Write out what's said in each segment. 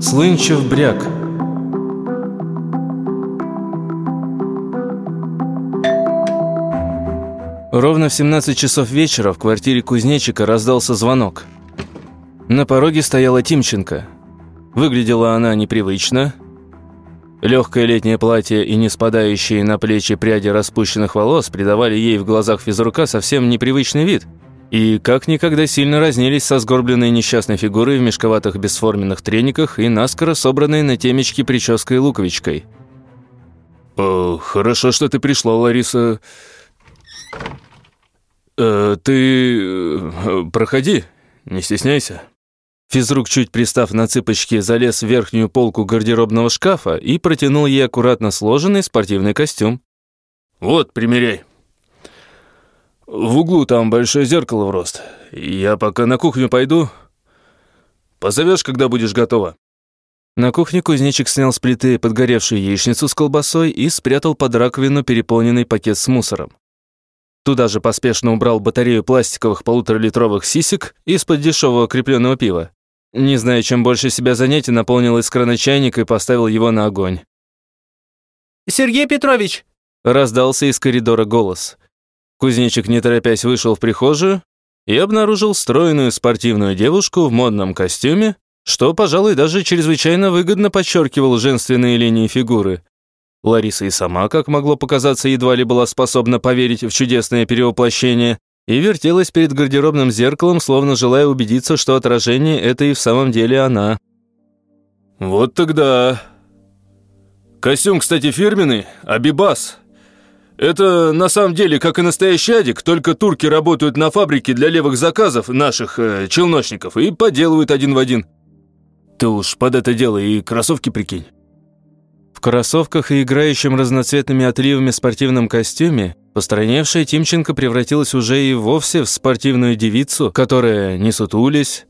Слынчев бряк. Ровно в 17 часов вечера в квартире кузнечика раздался звонок. На пороге стояла Тимченко. Выглядела она непривычно. Легкое летнее платье и не спадающие на плечи пряди распущенных волос придавали ей в глазах физрука совсем непривычный вид – и как никогда сильно разнились со сгорбленной несчастной фигурой в мешковатых бесформенных трениках и наскоро собранной на темечке прической луковичкой. «О, хорошо, что ты пришла, Лариса. Э, ты... Э, проходи, не стесняйся». Физрук, чуть пристав на цыпочки, залез в верхнюю полку гардеробного шкафа и протянул ей аккуратно сложенный спортивный костюм. «Вот, примеряй». В углу там большое зеркало в рост. Я пока на кухню пойду. Позовешь, когда будешь готова». На кухне кузнечик снял с плиты подгоревшую яичницу с колбасой и спрятал под раковину переполненный пакет с мусором. Туда же поспешно убрал батарею пластиковых полуторалитровых сисек из-под дешевого крепленного пива. Не зная, чем больше себя занять, наполнил из крана чайник и поставил его на огонь. «Сергей Петрович!» – раздался из коридора голос. Кузнечик, не торопясь, вышел в прихожую и обнаружил стройную спортивную девушку в модном костюме, что, пожалуй, даже чрезвычайно выгодно подчеркивал женственные линии фигуры. Лариса и сама, как могло показаться, едва ли была способна поверить в чудесное перевоплощение и вертелась перед гардеробным зеркалом, словно желая убедиться, что отражение — это и в самом деле она. «Вот тогда...» «Костюм, кстати, фирменный, Абибас», это на самом деле как и настоящий адик, только турки работают на фабрике для левых заказов наших э, челночников и поделывают один в один. Ты уж под это дело и кроссовки прикинь. В кроссовках и играющем разноцветными отливами спортивном костюме постраневшая Тимченко превратилась уже и вовсе в спортивную девицу, которая, не сутулись,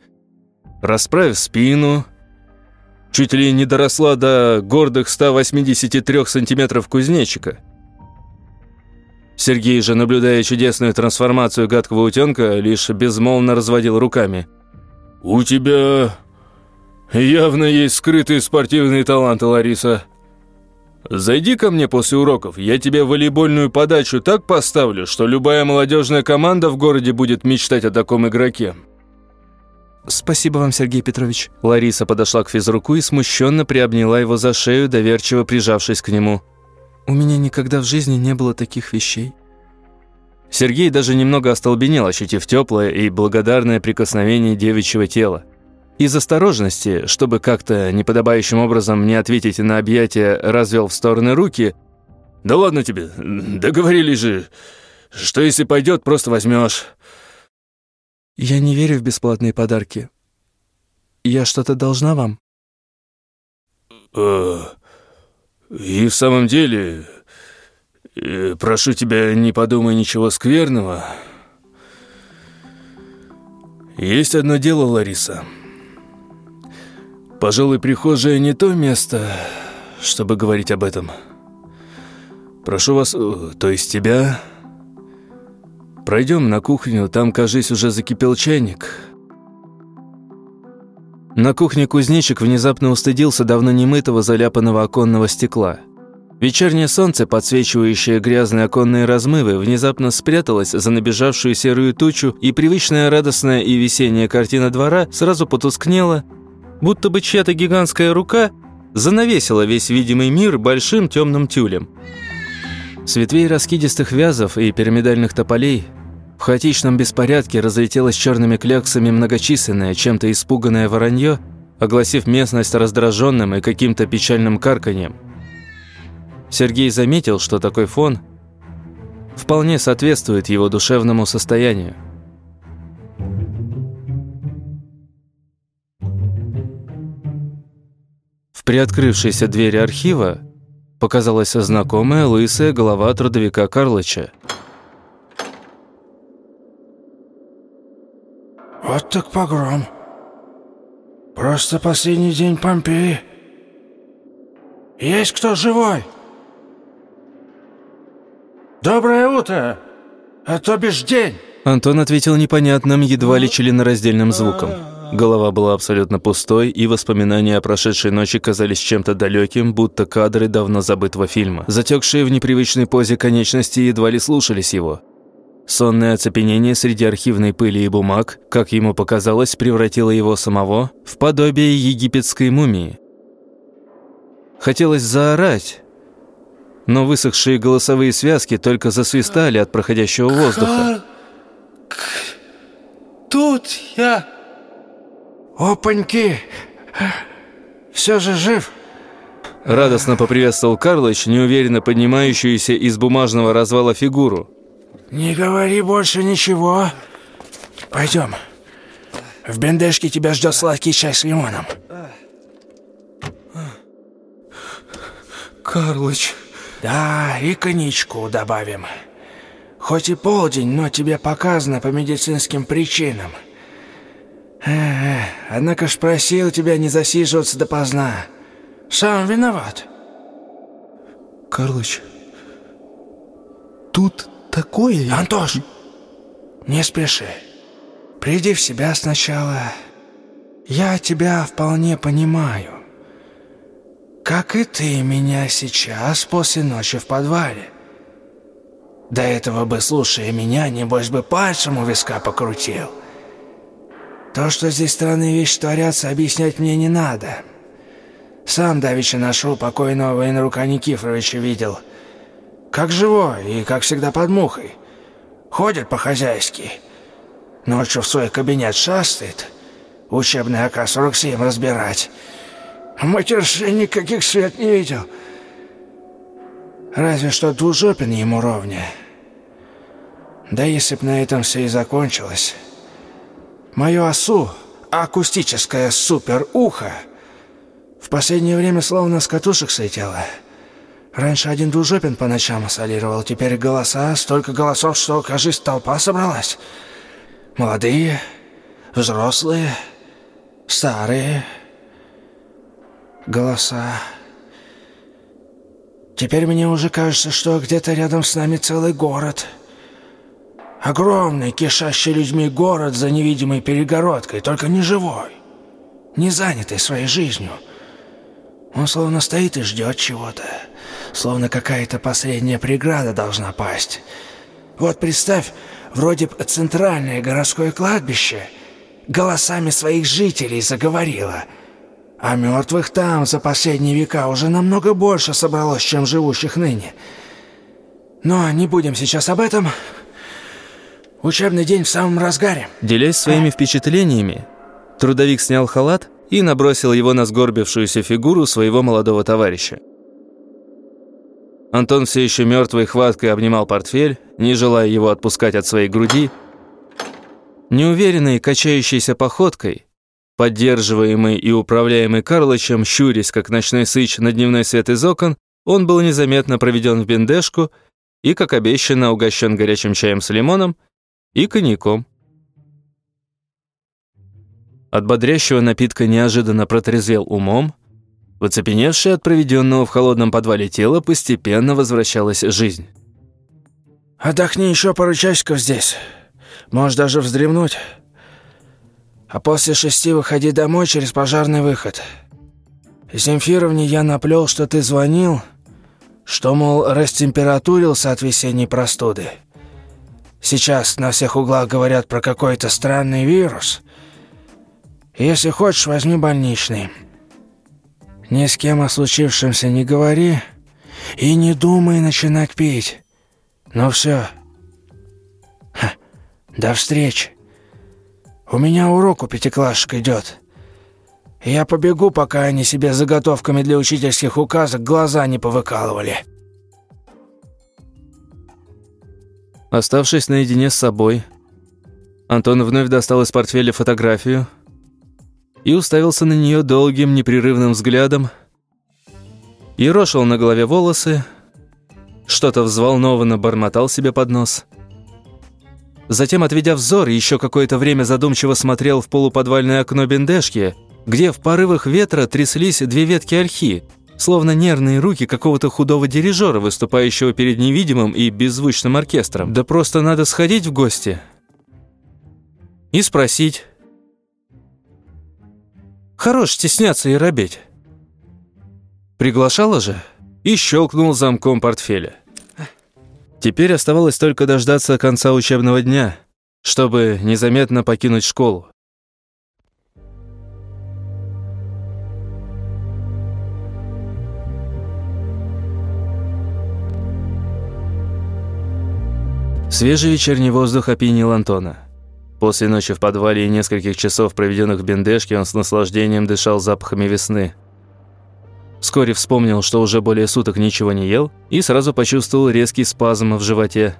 расправив спину, чуть ли не доросла до гордых 183 сантиметров кузнечика – Сергей же, наблюдая чудесную трансформацию гадкого утенка, лишь безмолвно разводил руками. «У тебя явно есть скрытые спортивные таланты, Лариса. Зайди ко мне после уроков, я тебе волейбольную подачу так поставлю, что любая молодежная команда в городе будет мечтать о таком игроке». «Спасибо вам, Сергей Петрович». Лариса подошла к физруку и смущенно приобняла его за шею, доверчиво прижавшись к нему. У меня никогда в жизни не было таких вещей. Сергей даже немного остолбенел, ощутив теплое и благодарное прикосновение девичьего тела. Из осторожности, чтобы как-то неподобающим образом не ответить на объятия, развел в стороны руки. «Да ладно тебе, договорились же, что если пойдет, просто возьмешь». «Я не верю в бесплатные подарки. Я что-то должна вам?» «Э, и в самом деле, э, прошу тебя, не подумай ничего скверного. Есть одно дело, Лариса. Пожалуй, прихожая не то место, чтобы говорить об этом. Прошу вас, э, то есть тебя, пройдем на кухню, там, кажись, уже закипел чайник». На кухне кузнечик внезапно устыдился давно немытого заляпанного оконного стекла. Вечернее солнце, подсвечивающее грязные оконные размывы, внезапно спряталось за набежавшую серую тучу, и привычная радостная и весенняя картина двора сразу потускнела, будто бы чья-то гигантская рука занавесила весь видимый мир большим темным тюлем. С ветвей раскидистых вязов и пирамидальных тополей в хаотичном беспорядке разлетелось черными кляксами многочисленное, чем-то испуганное воронье, огласив местность раздраженным и каким-то печальным карканьем. Сергей заметил, что такой фон вполне соответствует его душевному состоянию. В приоткрывшейся двери архива показалась знакомая лысая голова трудовика Карлыча – Вот так погром. Просто последний день Помпеи. Есть кто живой? Доброе утро, а то бишь день. Антон ответил непонятным, едва ли членораздельным звуком. Голова была абсолютно пустой, и воспоминания о прошедшей ночи казались чем-то далеким, будто кадры давно забытого фильма. Затекшие в непривычной позе конечности едва ли слушались его. Сонное оцепенение среди архивной пыли и бумаг, как ему показалось, превратило его самого в подобие египетской мумии. Хотелось заорать, но высохшие голосовые связки только засвистали от проходящего воздуха. Тут я... Опаньки! Все же жив? Радостно поприветствовал Карлыч, неуверенно поднимающуюся из бумажного развала фигуру. Не говори больше ничего. Пойдем. В бендешке тебя ждет сладкий чай с лимоном. Карлыч. Да, и коньячку добавим. Хоть и полдень, но тебе показано по медицинским причинам. Э, однако ж просил тебя не засиживаться допоздна. Сам виноват. Карлыч, тут такое... Антош, не спеши. Приди в себя сначала. Я тебя вполне понимаю. Как и ты меня сейчас после ночи в подвале. До этого бы, слушая меня, небось бы пальцем у виска покрутил. То, что здесь странные вещи творятся, объяснять мне не надо. Сам давеча нашел покойного военрука Никифоровича видел. Как живой и, как всегда, под мухой. Ходит по-хозяйски. Ночью в свой кабинет шастает. Учебный АК-47 разбирать. Матерши никаких свет не видел. Разве что двужопин ему ровня. Да если б на этом все и закончилось... Мое осу, акустическое супер-ухо, в последнее время словно с катушек слетело. Раньше один двужопин по ночам солировал, теперь голоса, столько голосов, что, кажись, толпа собралась. Молодые, взрослые, старые. Голоса. Теперь мне уже кажется, что где-то рядом с нами целый город — Огромный, кишащий людьми город за невидимой перегородкой, только не живой, не занятый своей жизнью. Он словно стоит и ждет чего-то, словно какая-то последняя преграда должна пасть. Вот представь, вроде бы центральное городское кладбище голосами своих жителей заговорило, а мертвых там за последние века уже намного больше собралось, чем живущих ныне. Но не будем сейчас об этом... Учебный день в самом разгаре. Делясь своими впечатлениями, трудовик снял халат и набросил его на сгорбившуюся фигуру своего молодого товарища. Антон все еще мертвой хваткой обнимал портфель, не желая его отпускать от своей груди. Неуверенной, качающейся походкой, поддерживаемый и управляемый Карлычем, щурясь, как ночной сыч на дневной свет из окон, он был незаметно проведен в бендешку и, как обещано, угощен горячим чаем с лимоном – и коньяком. От бодрящего напитка неожиданно протрезвел умом, в оцепеневшее от проведенного в холодном подвале тела постепенно возвращалась жизнь. «Отдохни еще пару часиков здесь. Можешь даже вздремнуть. А после шести выходи домой через пожарный выход. Земфировне я наплел, что ты звонил, что, мол, растемпературился от весенней простуды. Сейчас на всех углах говорят про какой-то странный вирус. Если хочешь, возьми больничный. Ни с кем о случившемся не говори и не думай начинать пить. Ну все. Ха, до встречи. У меня урок у пятиклашек идет. Я побегу, пока они себе заготовками для учительских указок глаза не повыкалывали». Оставшись наедине с собой, Антон вновь достал из портфеля фотографию и уставился на нее долгим непрерывным взглядом, ерошил на голове волосы, что-то взволнованно бормотал себе под нос. Затем, отведя взор, еще какое-то время задумчиво смотрел в полуподвальное окно бендешки, где в порывах ветра тряслись две ветки ольхи – словно нервные руки какого-то худого дирижера, выступающего перед невидимым и беззвучным оркестром. Да просто надо сходить в гости и спросить, Хорош стесняться и робеть. Приглашала же и щелкнул замком портфеля. Теперь оставалось только дождаться конца учебного дня, чтобы незаметно покинуть школу. Свежий вечерний воздух опьянил Антона. После ночи в подвале и нескольких часов, проведенных в бендешке, он с наслаждением дышал запахами весны. Вскоре вспомнил, что уже более суток ничего не ел, и сразу почувствовал резкий спазм в животе.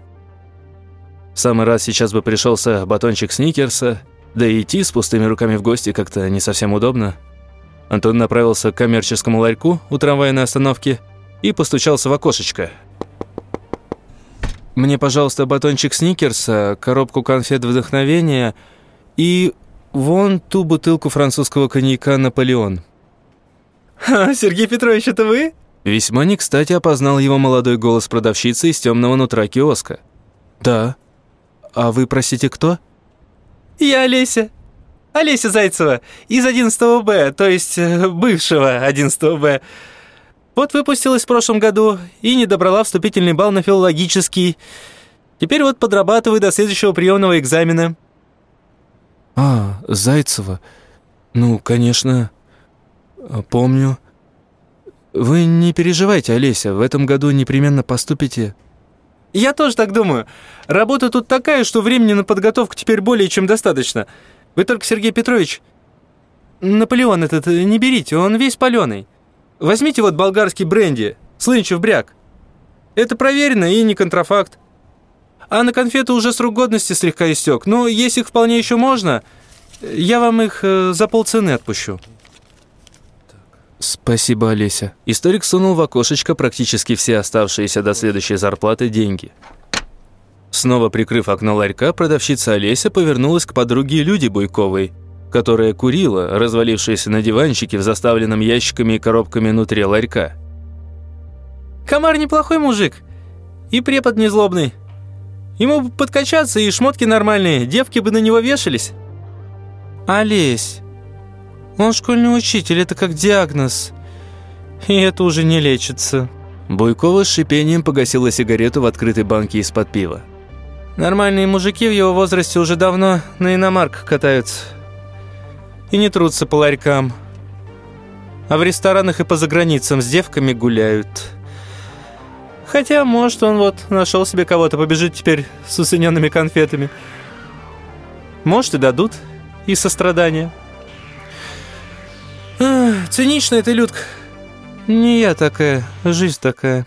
В самый раз сейчас бы пришелся батончик сникерса, да и идти с пустыми руками в гости как-то не совсем удобно. Антон направился к коммерческому ларьку у трамвайной остановки и постучался в окошечко – мне, пожалуйста, батончик сникерса, коробку конфет вдохновения и вон ту бутылку французского коньяка «Наполеон». «А, Сергей Петрович, это вы?» Весьма не кстати опознал его молодой голос продавщицы из темного нутра киоска. «Да. А вы, простите, кто?» «Я Олеся. Олеся Зайцева из 11 Б, то есть э, бывшего 11 Б. Вот выпустилась в прошлом году и не добрала вступительный балл на филологический. Теперь вот подрабатываю до следующего приемного экзамена». «А, Зайцева. Ну, конечно, помню. Вы не переживайте, Олеся, в этом году непременно поступите». «Я тоже так думаю. Работа тут такая, что времени на подготовку теперь более чем достаточно. Вы только, Сергей Петрович, Наполеон этот не берите, он весь паленый». Возьмите вот болгарский бренди, слынчев бряк. Это проверено и не контрафакт. А на конфеты уже срок годности слегка истек. Но если их вполне еще можно, я вам их э, за полцены отпущу. Спасибо, Олеся. Историк сунул в окошечко практически все оставшиеся до следующей зарплаты деньги. Снова прикрыв окно ларька, продавщица Олеся повернулась к подруге Люде Буйковой – которая курила, развалившись на диванчике в заставленном ящиками и коробками внутри ларька. «Комар неплохой мужик. И препод незлобный. Ему бы подкачаться и шмотки нормальные, девки бы на него вешались». «Олесь, он школьный учитель, это как диагноз. И это уже не лечится». Буйкова с шипением погасила сигарету в открытой банке из-под пива. «Нормальные мужики в его возрасте уже давно на иномарках катаются» и не трутся по ларькам. А в ресторанах и по заграницам с девками гуляют. Хотя, может, он вот нашел себе кого-то, побежит теперь с усыненными конфетами. Может, и дадут и сострадания. циничная ты, Людка. Не я такая, жизнь такая.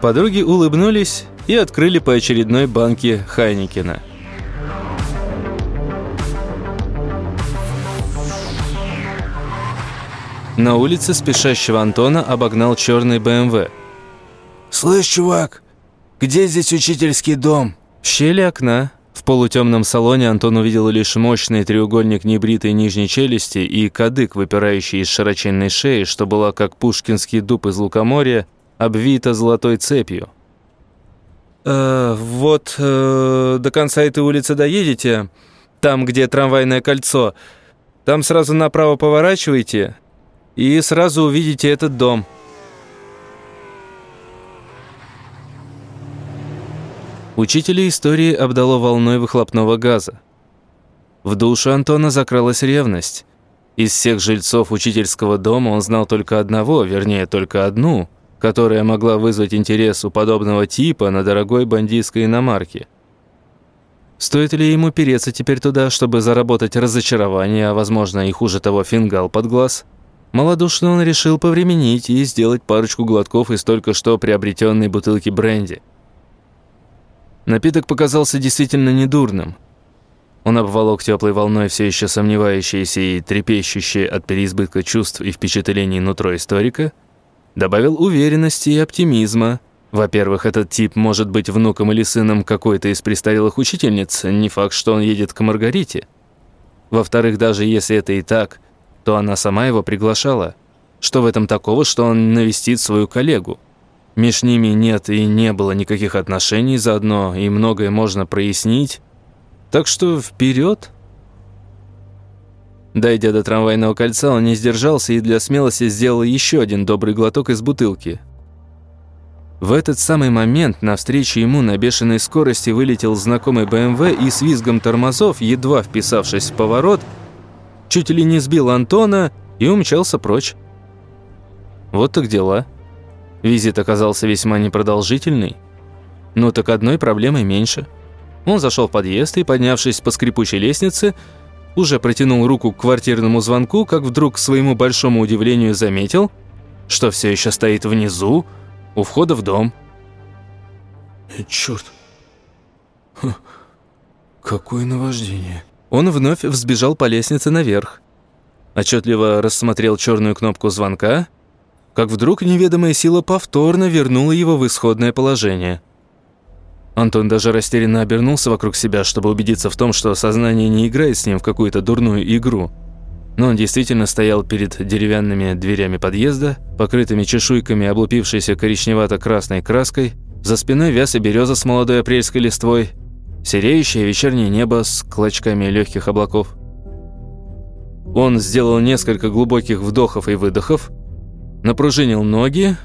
Подруги улыбнулись и открыли по очередной банке Хайникина. На улице спешащего Антона обогнал черный БМВ. «Слышь, чувак, где здесь учительский дом?» В щели окна в полутемном салоне Антон увидел лишь мощный треугольник небритой нижней челюсти и кадык, выпирающий из широченной шеи, что была как пушкинский дуб из лукоморья, обвита золотой цепью. «Э, «Вот э, до конца этой улицы доедете, там, где трамвайное кольцо, там сразу направо поворачивайте, и сразу увидите этот дом». Учителя истории обдало волной выхлопного газа. В душу Антона закралась ревность. Из всех жильцов учительского дома он знал только одного, вернее, только одну, которая могла вызвать интерес у подобного типа на дорогой бандитской иномарке. Стоит ли ему переться теперь туда, чтобы заработать разочарование, а, возможно, и хуже того, фингал под глаз – Малодушно он решил повременить и сделать парочку глотков из только что приобретенной бутылки бренди. Напиток показался действительно недурным. Он обволок теплой волной все еще сомневающиеся и трепещущие от переизбытка чувств и впечатлений нутро историка, добавил уверенности и оптимизма. Во-первых, этот тип может быть внуком или сыном какой-то из престарелых учительниц, не факт, что он едет к Маргарите. Во-вторых, даже если это и так – то она сама его приглашала. Что в этом такого, что он навестит свою коллегу? Меж ними нет и не было никаких отношений заодно, и многое можно прояснить. Так что вперед. Дойдя до трамвайного кольца, он не сдержался и для смелости сделал еще один добрый глоток из бутылки. В этот самый момент навстречу ему на бешеной скорости вылетел знакомый БМВ и с визгом тормозов, едва вписавшись в поворот, чуть ли не сбил Антона и умчался прочь. Вот так дела. Визит оказался весьма непродолжительный. Ну так одной проблемой меньше. Он зашел в подъезд и, поднявшись по скрипучей лестнице, уже протянул руку к квартирному звонку, как вдруг, к своему большому удивлению, заметил, что все еще стоит внизу, у входа в дом. Э, Черт. Ха, какое наваждение. Он вновь взбежал по лестнице наверх. Отчетливо рассмотрел черную кнопку звонка, как вдруг неведомая сила повторно вернула его в исходное положение. Антон даже растерянно обернулся вокруг себя, чтобы убедиться в том, что сознание не играет с ним в какую-то дурную игру. Но он действительно стоял перед деревянными дверями подъезда, покрытыми чешуйками, облупившейся коричневато-красной краской, за спиной вяз и береза с молодой апрельской листвой, сереющее вечернее небо с клочками легких облаков. Он сделал несколько глубоких вдохов и выдохов, напружинил ноги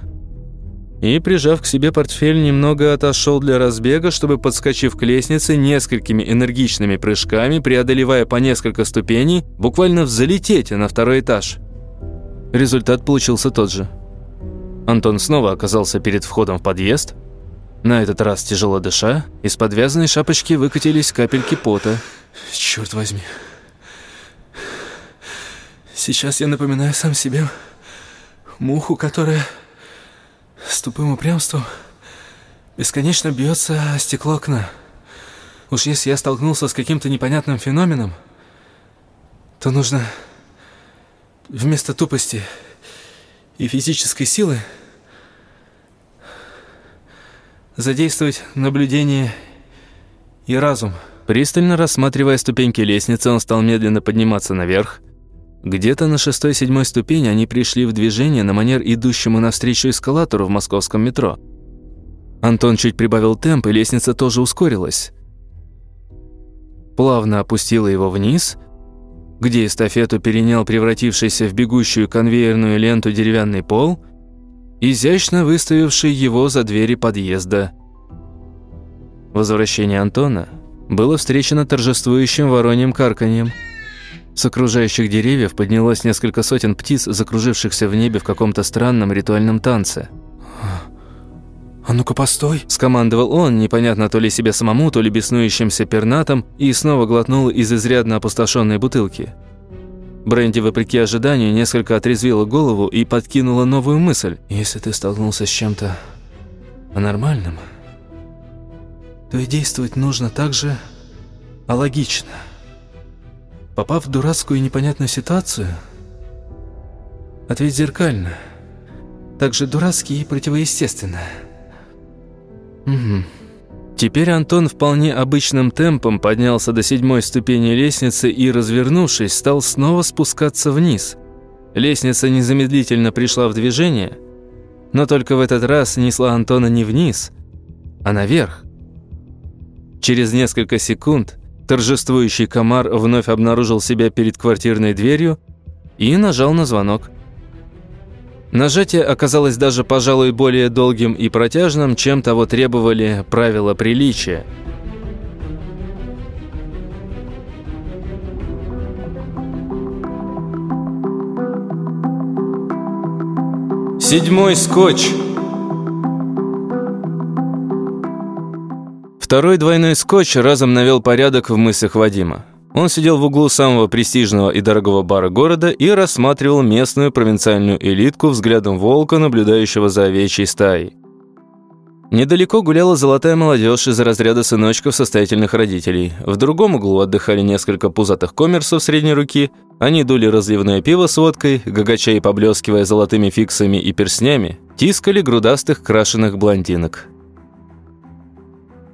и, прижав к себе портфель, немного отошел для разбега, чтобы, подскочив к лестнице, несколькими энергичными прыжками, преодолевая по несколько ступеней, буквально взлететь на второй этаж. Результат получился тот же. Антон снова оказался перед входом в подъезд. На этот раз тяжело дыша, из подвязанной шапочки выкатились капельки пота. Черт возьми. Сейчас я напоминаю сам себе муху, которая с тупым упрямством бесконечно бьется о стекло окна. Уж если я столкнулся с каким-то непонятным феноменом, то нужно вместо тупости и физической силы задействовать наблюдение и разум. Пристально рассматривая ступеньки лестницы, он стал медленно подниматься наверх, где-то на шестой-седьмой ступени они пришли в движение на манер идущему навстречу эскалатору в московском метро. Антон чуть прибавил темп, и лестница тоже ускорилась. Плавно опустила его вниз, где эстафету перенял превратившийся в бегущую конвейерную ленту деревянный пол, изящно выставивший его за двери подъезда. Возвращение Антона было встречено торжествующим вороньим карканьем – с окружающих деревьев поднялось несколько сотен птиц, закружившихся в небе в каком-то странном ритуальном танце. «А ну-ка, постой!» – скомандовал он, непонятно то ли себе самому, то ли беснующимся пернатом, и снова глотнул из изрядно опустошенной бутылки. Бренди, вопреки ожиданию, несколько отрезвила голову и подкинула новую мысль. «Если ты столкнулся с чем-то нормальным, то и действовать нужно так же алогично». Попав в дурацкую и непонятную ситуацию, ответь зеркально. Так же дурацки и противоестественно. Угу. Теперь Антон вполне обычным темпом поднялся до седьмой ступени лестницы и, развернувшись, стал снова спускаться вниз. Лестница незамедлительно пришла в движение, но только в этот раз несла Антона не вниз, а наверх. Через несколько секунд Торжествующий комар вновь обнаружил себя перед квартирной дверью и нажал на звонок. Нажатие оказалось даже, пожалуй, более долгим и протяжным, чем того требовали правила приличия. Седьмой скотч. Второй двойной скотч разом навел порядок в мыслях Вадима. Он сидел в углу самого престижного и дорогого бара города и рассматривал местную провинциальную элитку взглядом волка, наблюдающего за овечьей стаей. Недалеко гуляла золотая молодежь из разряда сыночков состоятельных родителей. В другом углу отдыхали несколько пузатых коммерсов средней руки. Они дули разливное пиво с водкой, гагача и поблескивая золотыми фиксами и перстнями, тискали грудастых крашеных блондинок.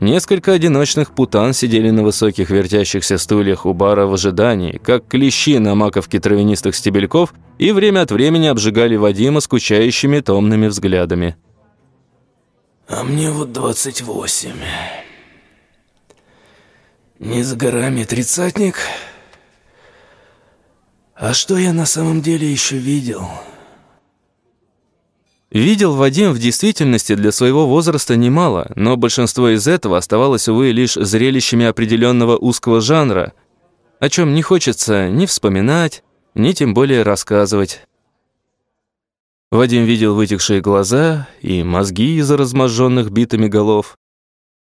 Несколько одиночных путан сидели на высоких вертящихся стульях у бара в ожидании, как клещи на маковке травянистых стебельков, и время от времени обжигали Вадима скучающими томными взглядами. «А мне вот двадцать восемь. Не за горами тридцатник. А что я на самом деле еще видел? Видел Вадим в действительности для своего возраста немало, но большинство из этого оставалось, увы, лишь зрелищами определенного узкого жанра, о чем не хочется ни вспоминать, ни тем более рассказывать. Вадим видел вытекшие глаза и мозги из-за разможженных битыми голов,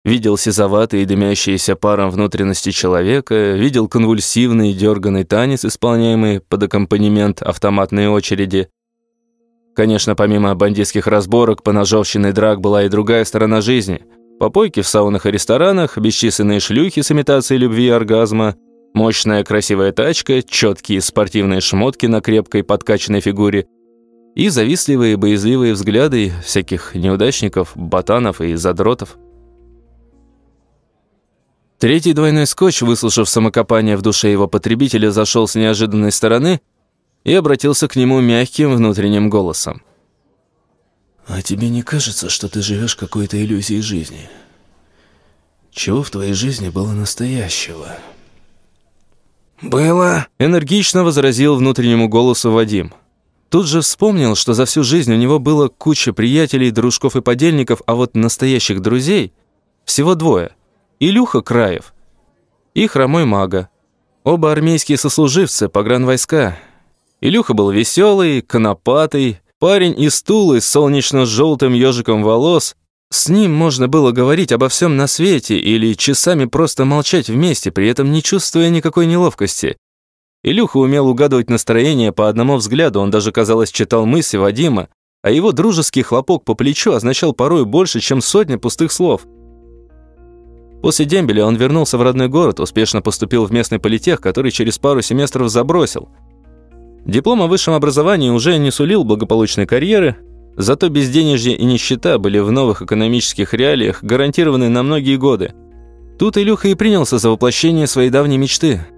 видел сизоватые дымящиеся паром внутренности человека, видел конвульсивный дерганный танец, исполняемый под аккомпанемент автоматной очереди. Конечно, помимо бандитских разборок, поножовщины драк была и другая сторона жизни. Попойки в саунах и ресторанах, бесчисленные шлюхи с имитацией любви и оргазма, мощная красивая тачка, четкие спортивные шмотки на крепкой подкачанной фигуре – и завистливые боязливые взгляды всяких неудачников, ботанов и задротов. Третий двойной скотч, выслушав самокопание в душе его потребителя, зашел с неожиданной стороны и обратился к нему мягким внутренним голосом. «А тебе не кажется, что ты живешь какой-то иллюзией жизни? Чего в твоей жизни было настоящего?» «Было», — энергично возразил внутреннему голосу Вадим. Тут же вспомнил, что за всю жизнь у него было куча приятелей, дружков и подельников, а вот настоящих друзей всего двое. Илюха Краев и Хромой Мага. Оба армейские сослуживцы, погранвойска. Илюха был веселый, конопатый, парень из Тулы с солнечно-желтым ежиком волос. С ним можно было говорить обо всем на свете или часами просто молчать вместе, при этом не чувствуя никакой неловкости. Илюха умел угадывать настроение по одному взгляду, он даже, казалось, читал мысли Вадима, а его дружеский хлопок по плечу означал порой больше, чем сотня пустых слов. После дембеля он вернулся в родной город, успешно поступил в местный политех, который через пару семестров забросил. Диплом о высшем образовании уже не сулил благополучной карьеры, зато безденежье и нищета были в новых экономических реалиях гарантированы на многие годы. Тут Илюха и принялся за воплощение своей давней мечты –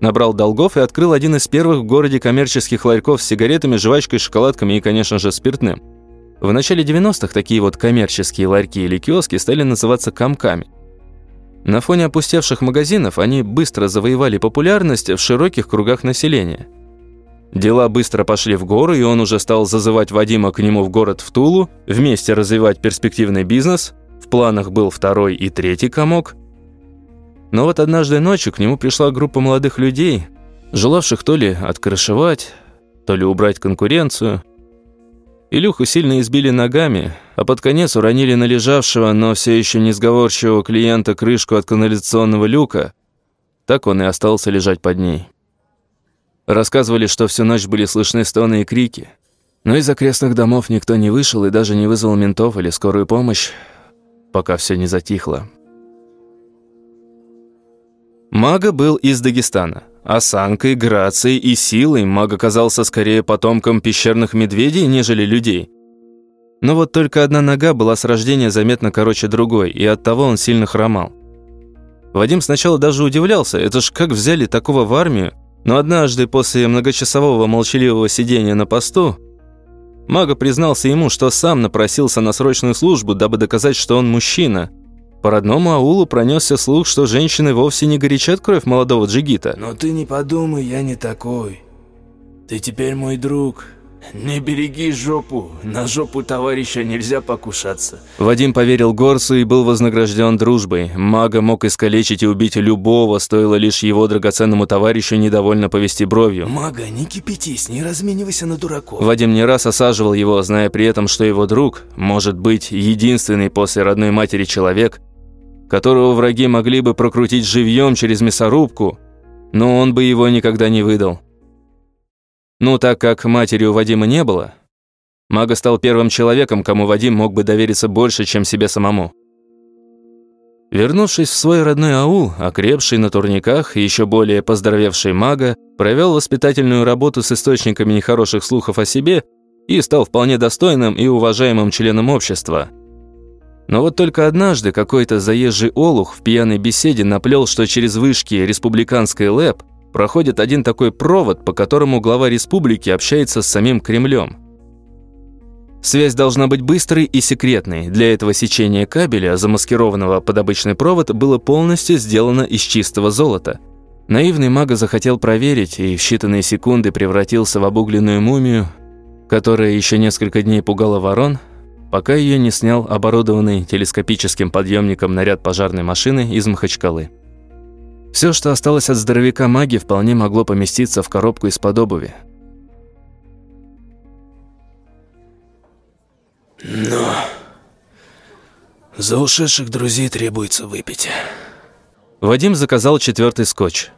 Набрал долгов и открыл один из первых в городе коммерческих ларьков с сигаретами, жвачкой, шоколадками и, конечно же, спиртным. В начале 90-х такие вот коммерческие ларьки или киоски стали называться комками. На фоне опустевших магазинов они быстро завоевали популярность в широких кругах населения. Дела быстро пошли в гору, и он уже стал зазывать Вадима к нему в город в Тулу, вместе развивать перспективный бизнес. В планах был второй и третий комок – но вот однажды ночью к нему пришла группа молодых людей, желавших то ли открышевать, то ли убрать конкуренцию. Илюху сильно избили ногами, а под конец уронили на лежавшего, но все еще несговорчивого клиента крышку от канализационного люка. Так он и остался лежать под ней. Рассказывали, что всю ночь были слышны стоны и крики. Но из окрестных домов никто не вышел и даже не вызвал ментов или скорую помощь, пока все не затихло. Мага был из Дагестана. Осанкой, грацией и силой маг оказался скорее потомком пещерных медведей, нежели людей. Но вот только одна нога была с рождения заметно короче другой, и оттого он сильно хромал. Вадим сначала даже удивлялся, это ж как взяли такого в армию, но однажды после многочасового молчаливого сидения на посту Мага признался ему, что сам напросился на срочную службу, дабы доказать, что он мужчина, по родному аулу пронесся слух, что женщины вовсе не горячат кровь молодого джигита. «Но ты не подумай, я не такой. Ты теперь мой друг. Не береги жопу. На жопу товарища нельзя покушаться». Вадим поверил Горсу и был вознагражден дружбой. Мага мог искалечить и убить любого, стоило лишь его драгоценному товарищу недовольно повести бровью. «Мага, не кипятись, не разменивайся на дураков». Вадим не раз осаживал его, зная при этом, что его друг, может быть, единственный после родной матери человек, которого враги могли бы прокрутить живьем через мясорубку, но он бы его никогда не выдал. Ну, так как матери у Вадима не было, Мага стал первым человеком, кому Вадим мог бы довериться больше, чем себе самому. Вернувшись в свой родной аул, окрепший на турниках и еще более поздоровевший Мага провел воспитательную работу с источниками нехороших слухов о себе и стал вполне достойным и уважаемым членом общества – но вот только однажды какой-то заезжий олух в пьяной беседе наплел, что через вышки республиканской ЛЭП проходит один такой провод, по которому глава республики общается с самим Кремлем. Связь должна быть быстрой и секретной. Для этого сечения кабеля, замаскированного под обычный провод, было полностью сделано из чистого золота. Наивный мага захотел проверить и в считанные секунды превратился в обугленную мумию, которая еще несколько дней пугала ворон, пока ее не снял оборудованный телескопическим подъемником наряд пожарной машины из Махачкалы. Все, что осталось от здоровяка маги, вполне могло поместиться в коробку из-под обуви. Но за ушедших друзей требуется выпить. Вадим заказал четвертый скотч.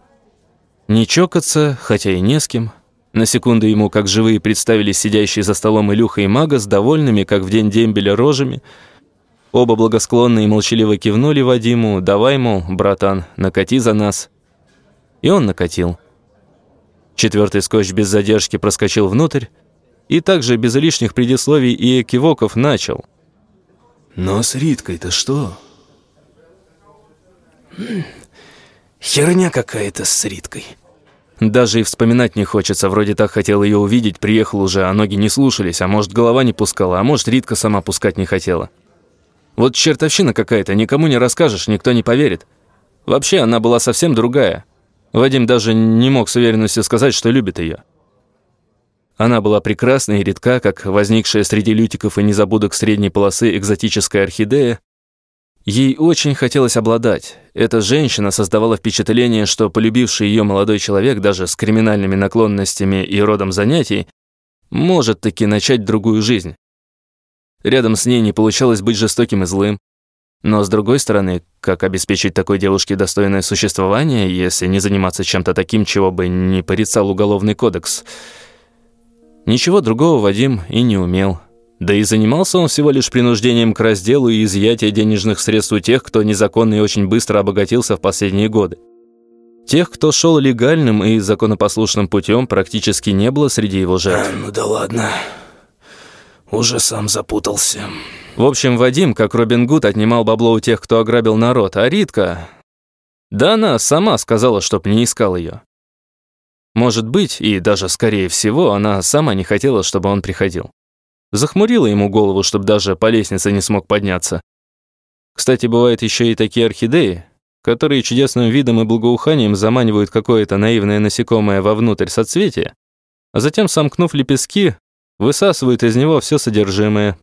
Не чокаться, хотя и не с кем. На секунду ему, как живые, представились сидящие за столом Илюха и Мага с довольными, как в день дембеля, рожами. Оба благосклонно и молчаливо кивнули Вадиму «Давай, мол, братан, накати за нас». И он накатил. Четвертый скотч без задержки проскочил внутрь и также без лишних предисловий и экивоков начал. «Но с Риткой-то что?» «Херня какая-то с Риткой». Даже и вспоминать не хочется, вроде так хотел ее увидеть, приехал уже, а ноги не слушались, а может голова не пускала, а может Ритка сама пускать не хотела. Вот чертовщина какая-то, никому не расскажешь, никто не поверит. Вообще, она была совсем другая. Вадим даже не мог с уверенностью сказать, что любит ее. Она была прекрасна и редка, как возникшая среди лютиков и незабудок средней полосы экзотическая орхидея, Ей очень хотелось обладать. Эта женщина создавала впечатление, что полюбивший ее молодой человек, даже с криминальными наклонностями и родом занятий, может таки начать другую жизнь. Рядом с ней не получалось быть жестоким и злым. Но, с другой стороны, как обеспечить такой девушке достойное существование, если не заниматься чем-то таким, чего бы не порицал Уголовный кодекс? Ничего другого Вадим и не умел. Да и занимался он всего лишь принуждением к разделу и изъятию денежных средств у тех, кто незаконно и очень быстро обогатился в последние годы. Тех, кто шел легальным и законопослушным путем, практически не было среди его жертв. А, ну да ладно. Уже сам запутался. В общем, Вадим, как Робин Гуд, отнимал бабло у тех, кто ограбил народ, а Ритка... Да она сама сказала, чтоб не искал ее. Может быть, и даже скорее всего, она сама не хотела, чтобы он приходил. Захмурила ему голову, чтобы даже по лестнице не смог подняться. Кстати, бывают еще и такие орхидеи, которые чудесным видом и благоуханием заманивают какое-то наивное насекомое вовнутрь соцветия, а затем, сомкнув лепестки, высасывают из него все содержимое.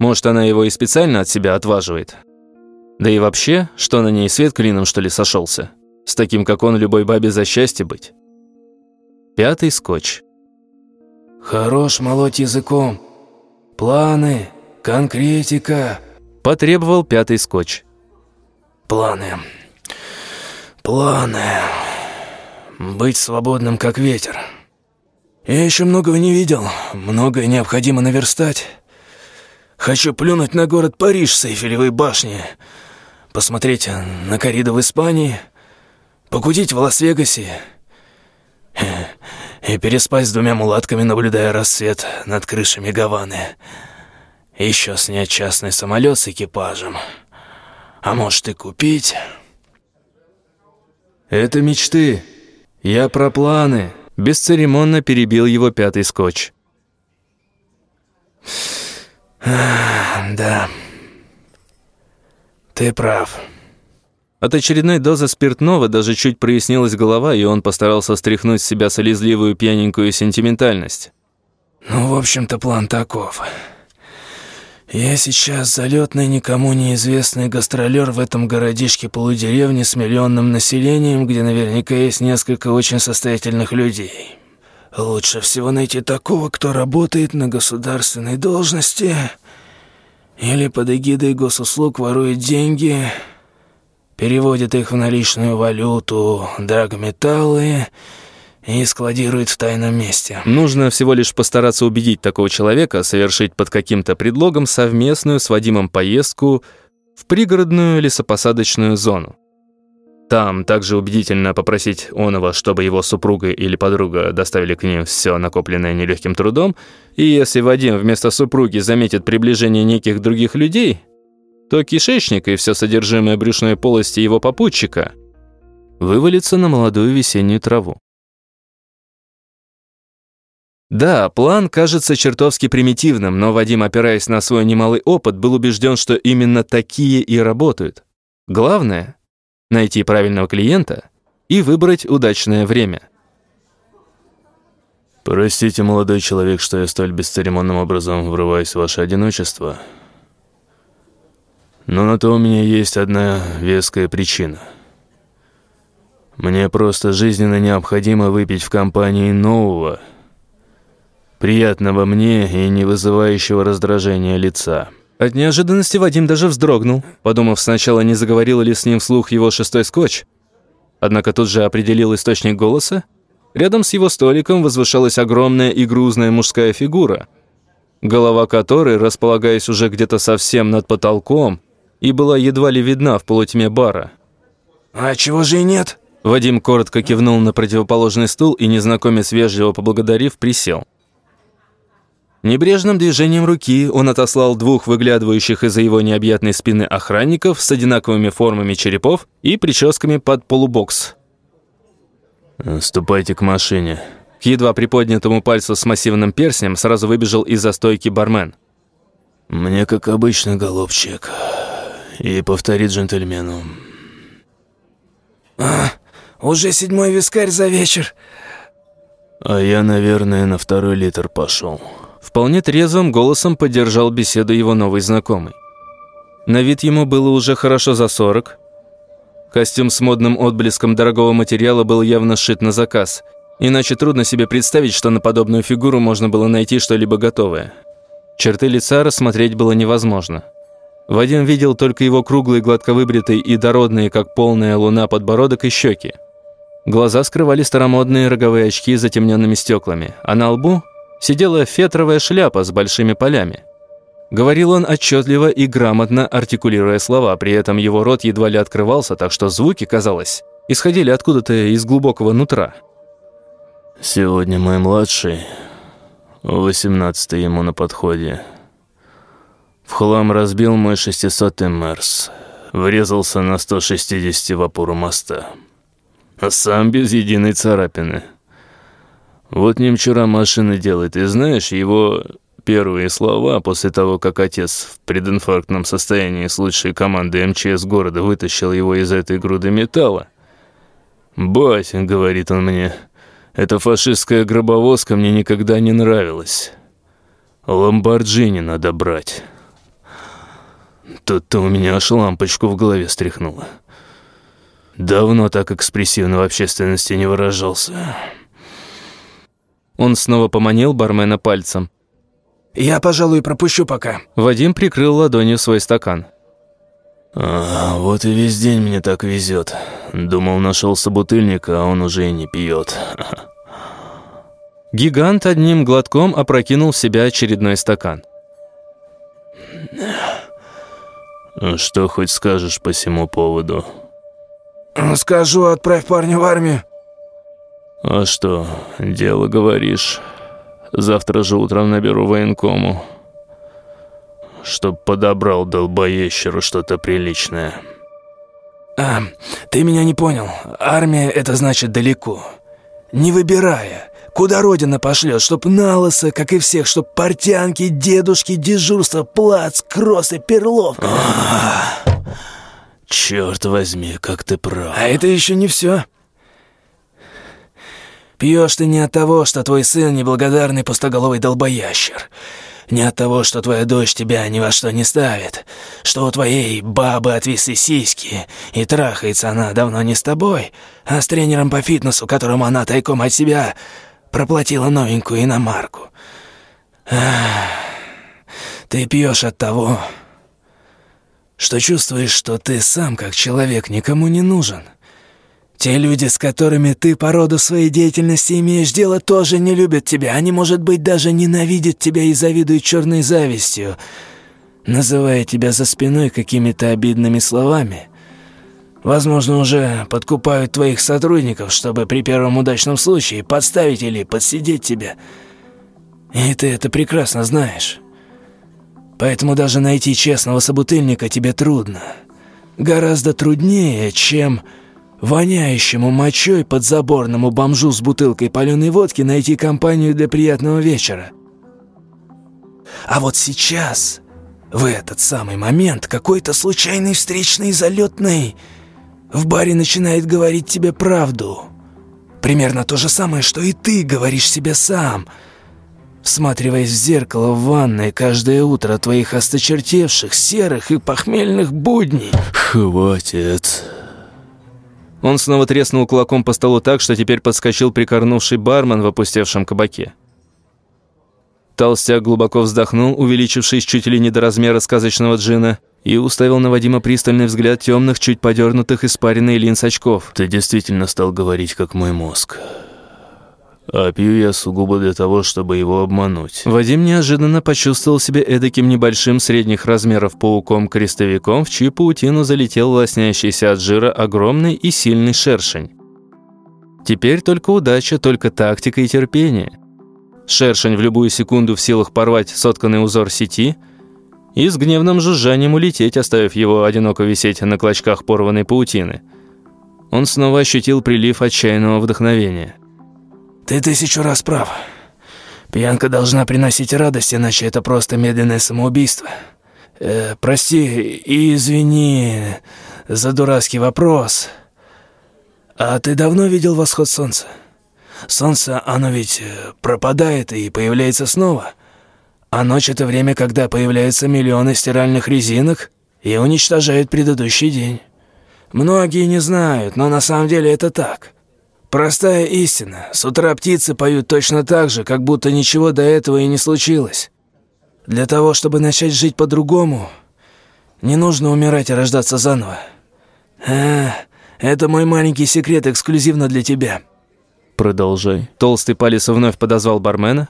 Может, она его и специально от себя отваживает. Да и вообще, что на ней свет клином, что ли, сошелся? С таким, как он, любой бабе за счастье быть. Пятый скотч. «Хорош молоть языком. Планы, конкретика», – потребовал пятый скотч. «Планы. Планы. Быть свободным, как ветер. Я еще многого не видел, многое необходимо наверстать. Хочу плюнуть на город Париж с Эйфелевой башни, посмотреть на корриды в Испании, покудить в Лас-Вегасе» и переспать с двумя мулатками, наблюдая рассвет над крышами Гаваны. Еще снять частный самолет с экипажем. А может и купить. Это мечты. Я про планы. Бесцеремонно перебил его пятый скотч. Да. Ты прав. От очередной дозы спиртного даже чуть прояснилась голова, и он постарался стряхнуть с себя солезливую пьяненькую сентиментальность. «Ну, в общем-то, план таков. Я сейчас залетный, никому неизвестный гастролер в этом городишке-полудеревне с миллионным населением, где наверняка есть несколько очень состоятельных людей. Лучше всего найти такого, кто работает на государственной должности или под эгидой госуслуг ворует деньги» переводит их в наличную валюту, драгметаллы и складирует в тайном месте. Нужно всего лишь постараться убедить такого человека совершить под каким-то предлогом совместную с Вадимом поездку в пригородную лесопосадочную зону. Там также убедительно попросить Онова, чтобы его супруга или подруга доставили к ним все накопленное нелегким трудом, и если Вадим вместо супруги заметит приближение неких других людей, то кишечник и все содержимое брюшной полости его попутчика вывалится на молодую весеннюю траву. Да, план кажется чертовски примитивным, но Вадим, опираясь на свой немалый опыт, был убежден, что именно такие и работают. Главное — найти правильного клиента и выбрать удачное время. «Простите, молодой человек, что я столь бесцеремонным образом врываюсь в ваше одиночество. Но на то у меня есть одна веская причина. Мне просто жизненно необходимо выпить в компании нового, приятного мне и не вызывающего раздражения лица». От неожиданности Вадим даже вздрогнул, подумав сначала, не заговорил ли с ним вслух его шестой скотч. Однако тут же определил источник голоса Рядом с его столиком возвышалась огромная и грузная мужская фигура, голова которой, располагаясь уже где-то совсем над потолком, и была едва ли видна в полутьме бара. «А чего же и нет?» Вадим коротко кивнул на противоположный стул и, незнакомец вежливо поблагодарив, присел. Небрежным движением руки он отослал двух выглядывающих из-за его необъятной спины охранников с одинаковыми формами черепов и прическами под полубокс – «Ступайте к машине». К едва приподнятому пальцу с массивным перстнем сразу выбежал из-за стойки бармен. «Мне, как обычно, голубчик. И повтори джентльмену». «А, уже седьмой вискарь за вечер». «А я, наверное, на второй литр пошел». Вполне трезвым голосом поддержал беседу его новый знакомый. На вид ему было уже хорошо за сорок, Костюм с модным отблеском дорогого материала был явно сшит на заказ. Иначе трудно себе представить, что на подобную фигуру можно было найти что-либо готовое. Черты лица рассмотреть было невозможно. Вадим видел только его круглый, гладко выбритый и дородные, как полная луна, подбородок и щеки. Глаза скрывали старомодные роговые очки с затемненными стеклами, а на лбу сидела фетровая шляпа с большими полями. Говорил он отчетливо и грамотно, артикулируя слова, при этом его рот едва ли открывался, так что звуки, казалось, исходили откуда-то из глубокого нутра. «Сегодня мой младший, восемнадцатый ему на подходе, в хлам разбил мой шестисотый Мерс, врезался на 160 в опору моста, а сам без единой царапины. Вот немчура машины делает, и знаешь, его Первые слова после того, как отец в прединфарктном состоянии с лучшей командой МЧС города вытащил его из этой груды металла. «Бать», — говорит он мне, — «эта фашистская гробовозка мне никогда не нравилась. Ламборджини надо брать». Тут-то у меня аж лампочку в голове стряхнуло. Давно так экспрессивно в общественности не выражался. Он снова поманил бармена пальцем. «Я, пожалуй, пропущу пока». Вадим прикрыл ладонью свой стакан. А, «Вот и весь день мне так везет. Думал, нашел собутыльника, а он уже и не пьет». Гигант одним глотком опрокинул в себя очередной стакан. «Что хоть скажешь по всему поводу?» «Скажу, отправь парня в армию». «А что, дело говоришь?» Завтра же утром наберу военкому, чтоб подобрал долбоещеру что-то приличное». «А, ты меня не понял. Армия — это значит далеко. Не выбирая, куда Родина пошлет, чтоб налоса, как и всех, чтоб портянки, дедушки, дежурство, плац, кроссы, перлов. Черт возьми, как ты прав. А это еще не все. Пьешь ты не от того, что твой сын неблагодарный пустоголовый долбоящер. Не от того, что твоя дочь тебя ни во что не ставит, что у твоей бабы отвисли сиськи, и трахается она давно не с тобой, а с тренером по фитнесу, которому она тайком от себя проплатила новенькую иномарку. Ах, ты пьешь от того, что чувствуешь, что ты сам, как человек, никому не нужен. Те люди, с которыми ты по роду своей деятельности имеешь дело, тоже не любят тебя. Они, может быть, даже ненавидят тебя и завидуют черной завистью, называя тебя за спиной какими-то обидными словами. Возможно, уже подкупают твоих сотрудников, чтобы при первом удачном случае подставить или подсидеть тебя. И ты это прекрасно знаешь. Поэтому даже найти честного собутыльника тебе трудно. Гораздо труднее, чем воняющему мочой подзаборному бомжу с бутылкой паленой водки найти компанию для приятного вечера. А вот сейчас, в этот самый момент, какой-то случайный встречный залетный в баре начинает говорить тебе правду. Примерно то же самое, что и ты говоришь себе сам, всматриваясь в зеркало в ванной каждое утро твоих осточертевших, серых и похмельных будней. «Хватит!» Он снова треснул кулаком по столу так, что теперь подскочил прикорнувший бармен в опустевшем кабаке. Толстяк глубоко вздохнул, увеличившись чуть ли не до размера сказочного джина, и уставил на Вадима пристальный взгляд темных, чуть подернутых испаренной линз очков. «Ты действительно стал говорить, как мой мозг. А пью я сугубо для того, чтобы его обмануть». Вадим неожиданно почувствовал себя эдаким небольшим средних размеров пауком-крестовиком, в чью паутину залетел лоснящийся от жира огромный и сильный шершень. Теперь только удача, только тактика и терпение. Шершень в любую секунду в силах порвать сотканный узор сети и с гневным жужжанием улететь, оставив его одиноко висеть на клочках порванной паутины. Он снова ощутил прилив отчаянного вдохновения. Ты тысячу раз прав. Пьянка должна приносить радость, иначе это просто медленное самоубийство. Э, прости и извини за дурацкий вопрос. А ты давно видел восход солнца? Солнце, оно ведь э, пропадает и появляется снова. А ночь — это время, когда появляются миллионы стиральных резинок и уничтожают предыдущий день. Многие не знают, но на самом деле это так. Простая истина. С утра птицы поют точно так же, как будто ничего до этого и не случилось. Для того, чтобы начать жить по-другому, не нужно умирать и рождаться заново. А, это мой маленький секрет эксклюзивно для тебя. «Продолжай». Толстый палец вновь подозвал бармена.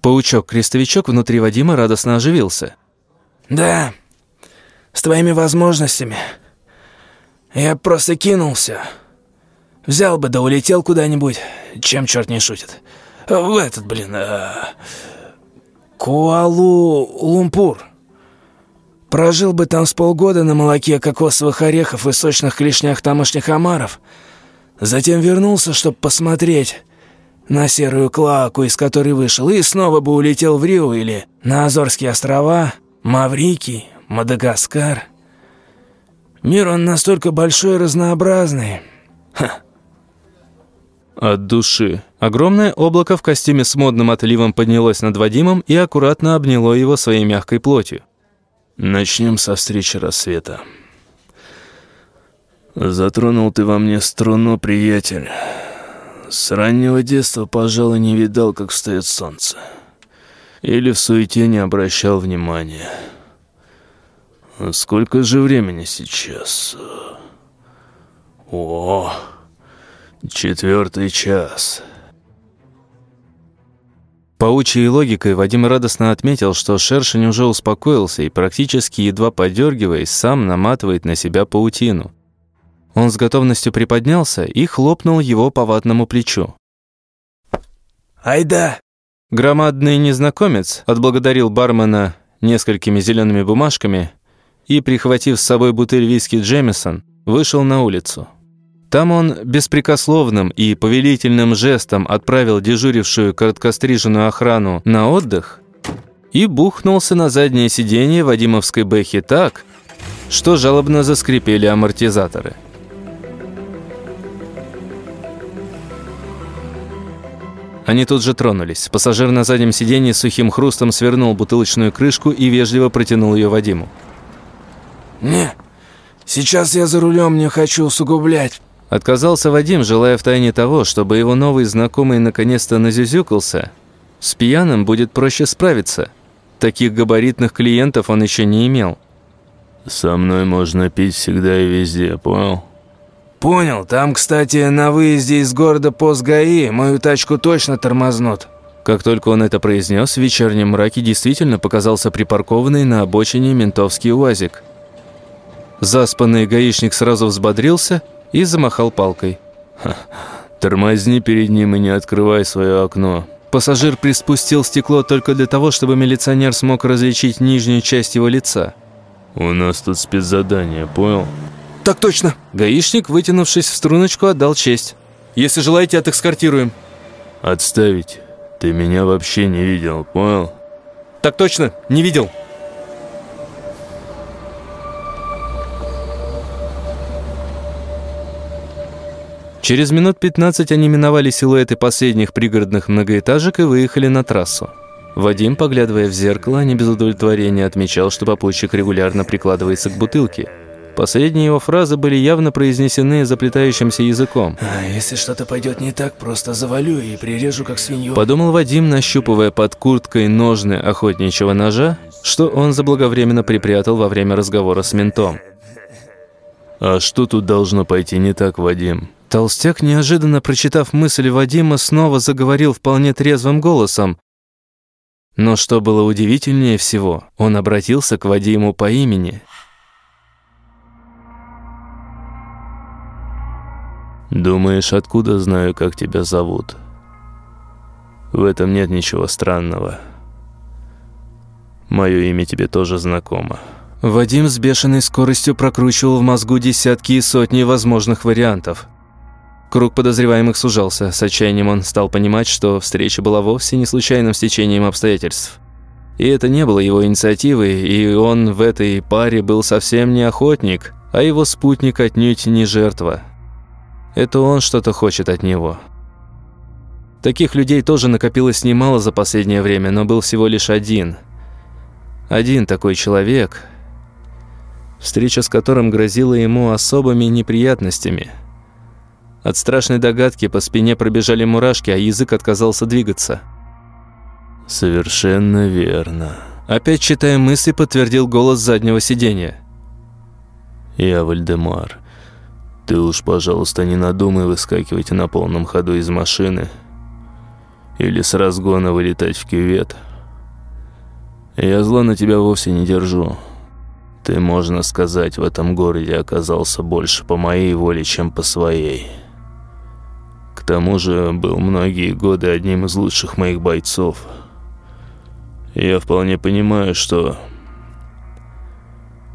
Паучок-крестовичок внутри Вадима радостно оживился. «Да, с твоими возможностями. Я просто кинулся. Взял бы да улетел куда-нибудь, чем черт не шутит. В этот, блин, а... Куалу-Лумпур. Прожил бы там с полгода на молоке кокосовых орехов и сочных клешнях тамошних омаров». Затем вернулся, чтобы посмотреть на серую клаку, из которой вышел, и снова бы улетел в Рио или на Азорские острова, Маврикий, Мадагаскар. Мир он настолько большой и разнообразный. Ха. От души. Огромное облако в костюме с модным отливом поднялось над Вадимом и аккуратно обняло его своей мягкой плотью. «Начнем со встречи рассвета». Затронул ты во мне струну, приятель. С раннего детства, пожалуй, не видал, как встает солнце. Или в суете не обращал внимания. Сколько же времени сейчас? О, четвертый час. Паучьей логикой Вадим радостно отметил, что шершень уже успокоился и практически едва подергиваясь, сам наматывает на себя паутину. Он с готовностью приподнялся и хлопнул его по ватному плечу. «Айда!» Громадный незнакомец отблагодарил бармена несколькими зелеными бумажками и, прихватив с собой бутыль виски Джемисон, вышел на улицу. Там он беспрекословным и повелительным жестом отправил дежурившую короткостриженную охрану на отдых и бухнулся на заднее сиденье Вадимовской бэхи так, что жалобно заскрипели амортизаторы. Они тут же тронулись. Пассажир на заднем сиденье сухим хрустом свернул бутылочную крышку и вежливо протянул ее Вадиму. «Не, сейчас я за рулем не хочу усугублять». Отказался Вадим, желая втайне того, чтобы его новый знакомый наконец-то назюзюкался. С пьяным будет проще справиться. Таких габаритных клиентов он еще не имел. «Со мной можно пить всегда и везде, понял?» «Понял. Там, кстати, на выезде из города пост ГАИ мою тачку точно тормознут». Как только он это произнес, в вечернем мраке действительно показался припаркованный на обочине ментовский УАЗик. Заспанный гаишник сразу взбодрился и замахал палкой. Ха, «Тормозни перед ним и не открывай свое окно». Пассажир приспустил стекло только для того, чтобы милиционер смог различить нижнюю часть его лица. «У нас тут спецзадание, понял?» «Так точно!» Гаишник, вытянувшись в струночку, отдал честь. «Если желаете, отэскортируем». «Отставить. Ты меня вообще не видел, понял?» «Так точно, не видел». Через минут 15 они миновали силуэты последних пригородных многоэтажек и выехали на трассу. Вадим, поглядывая в зеркало, не без удовлетворения отмечал, что попутчик регулярно прикладывается к бутылке. Последние его фразы были явно произнесены заплетающимся языком. А если что-то пойдет не так, просто завалю и прирежу как свинью. Подумал Вадим, нащупывая под курткой ножны охотничьего ножа, что он заблаговременно припрятал во время разговора с ментом. «А что тут должно пойти не так, Вадим?» Толстяк, неожиданно прочитав мысль Вадима, снова заговорил вполне трезвым голосом. Но что было удивительнее всего, он обратился к Вадиму по имени – Думаешь, откуда знаю, как тебя зовут? В этом нет ничего странного. Мое имя тебе тоже знакомо. Вадим с бешеной скоростью прокручивал в мозгу десятки и сотни возможных вариантов. Круг подозреваемых сужался. С отчаянием он стал понимать, что встреча была вовсе не случайным стечением обстоятельств. И это не было его инициативой, и он в этой паре был совсем не охотник, а его спутник отнюдь не жертва. Это он что-то хочет от него. Таких людей тоже накопилось немало за последнее время, но был всего лишь один. Один такой человек, встреча с которым грозила ему особыми неприятностями. От страшной догадки по спине пробежали мурашки, а язык отказался двигаться. «Совершенно верно». Опять читая мысли, подтвердил голос заднего сиденья. «Я Вальдемар. Ты уж, пожалуйста, не надумай выскакивать на полном ходу из машины или с разгона вылетать в кювет. Я зла на тебя вовсе не держу. Ты, можно сказать, в этом городе оказался больше по моей воле, чем по своей. К тому же был многие годы одним из лучших моих бойцов. Я вполне понимаю, что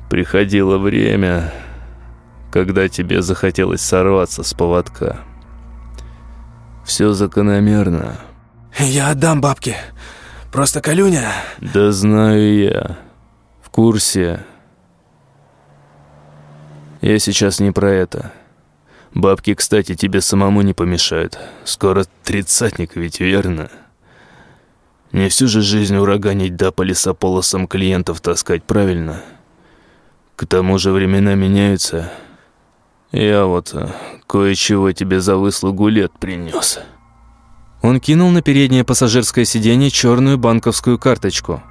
приходило время когда тебе захотелось сорваться с поводка. Все закономерно. Я отдам бабки. Просто Калюня. Да знаю я. В курсе. Я сейчас не про это. Бабки, кстати, тебе самому не помешают. Скоро тридцатник ведь, верно? Не всю же жизнь ураганить да по лесополосам клиентов таскать, правильно? К тому же времена меняются. Я вот э, кое-чего тебе за выслугу лет принес. Он кинул на переднее пассажирское сиденье черную банковскую карточку.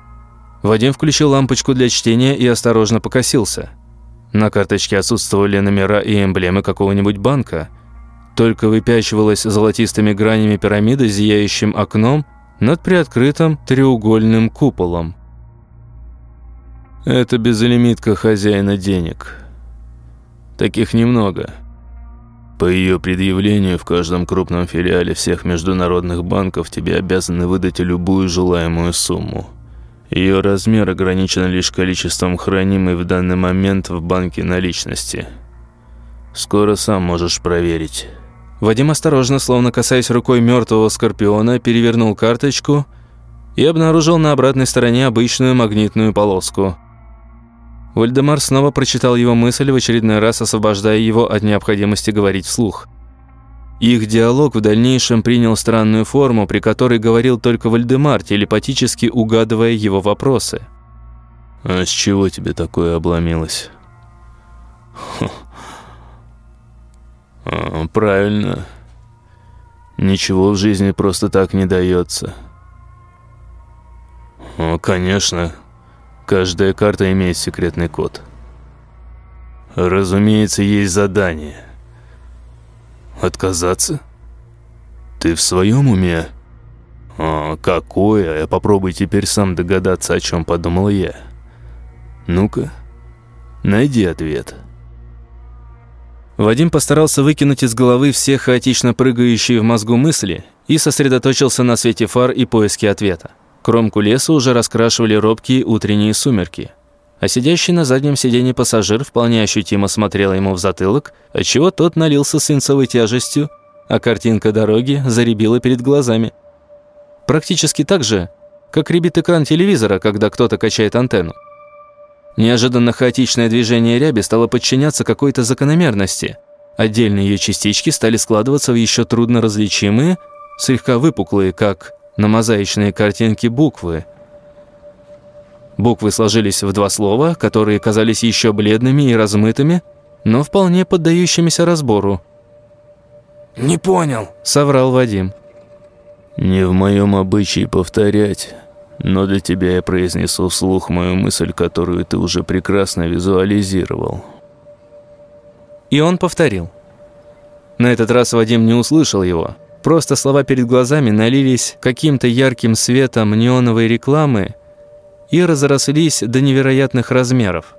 Вадим включил лампочку для чтения и осторожно покосился. На карточке отсутствовали номера и эмблемы какого-нибудь банка. Только выпячивалась золотистыми гранями пирамида зияющим окном над приоткрытым треугольным куполом. «Это безлимитка хозяина денег», Таких немного. По ее предъявлению в каждом крупном филиале всех международных банков тебе обязаны выдать любую желаемую сумму. Ее размер ограничен лишь количеством хранимой в данный момент в банке наличности. Скоро сам можешь проверить. Вадим осторожно, словно касаясь рукой мертвого скорпиона, перевернул карточку и обнаружил на обратной стороне обычную магнитную полоску – Вальдемар снова прочитал его мысль, в очередной раз освобождая его от необходимости говорить вслух. Их диалог в дальнейшем принял странную форму, при которой говорил только Вальдемар, телепатически угадывая его вопросы. «А с чего тебе такое обломилось?» а, «Правильно. Ничего в жизни просто так не дается». «Конечно». Каждая карта имеет секретный код. Разумеется, есть задание. Отказаться? Ты в своем уме? А, какое? Попробуй теперь сам догадаться, о чем подумал я. Ну-ка, найди ответ. Вадим постарался выкинуть из головы все хаотично прыгающие в мозгу мысли и сосредоточился на свете фар и поиске ответа. Кромку леса уже раскрашивали робкие утренние сумерки. А сидящий на заднем сиденье пассажир вполне ощутимо смотрел ему в затылок, отчего тот налился свинцовой тяжестью, а картинка дороги заребила перед глазами. Практически так же, как ребит экран телевизора, когда кто-то качает антенну. Неожиданно хаотичное движение ряби стало подчиняться какой-то закономерности. Отдельные ее частички стали складываться в еще трудно различимые, слегка выпуклые, как на мозаичные картинки буквы. Буквы сложились в два слова, которые казались еще бледными и размытыми, но вполне поддающимися разбору. «Не понял», — соврал Вадим. «Не в моем обычае повторять, но для тебя я произнесу вслух мою мысль, которую ты уже прекрасно визуализировал». И он повторил. На этот раз Вадим не услышал его. Просто слова перед глазами налились каким-то ярким светом неоновой рекламы и разрослись до невероятных размеров.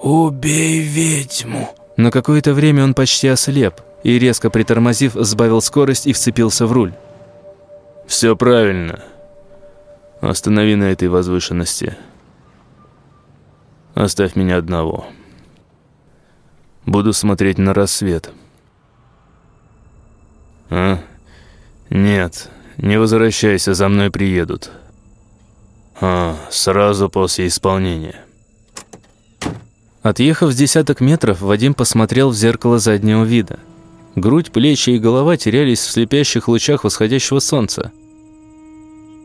«Убей ведьму!» На какое-то время он почти ослеп и, резко притормозив, сбавил скорость и вцепился в руль. «Все правильно. Останови на этой возвышенности. Оставь меня одного». Буду смотреть на рассвет. А? Нет, не возвращайся, за мной приедут. А, сразу после исполнения. Отъехав с десяток метров, Вадим посмотрел в зеркало заднего вида. Грудь, плечи и голова терялись в слепящих лучах восходящего солнца.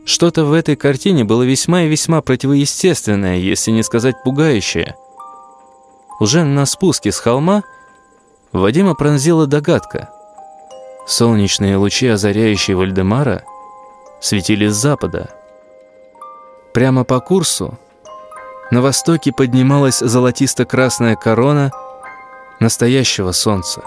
Что-то в этой картине было весьма и весьма противоестественное, если не сказать пугающее – уже на спуске с холма Вадима пронзила догадка. Солнечные лучи, озаряющие Вальдемара, светили с запада. Прямо по курсу на востоке поднималась золотисто-красная корона настоящего солнца.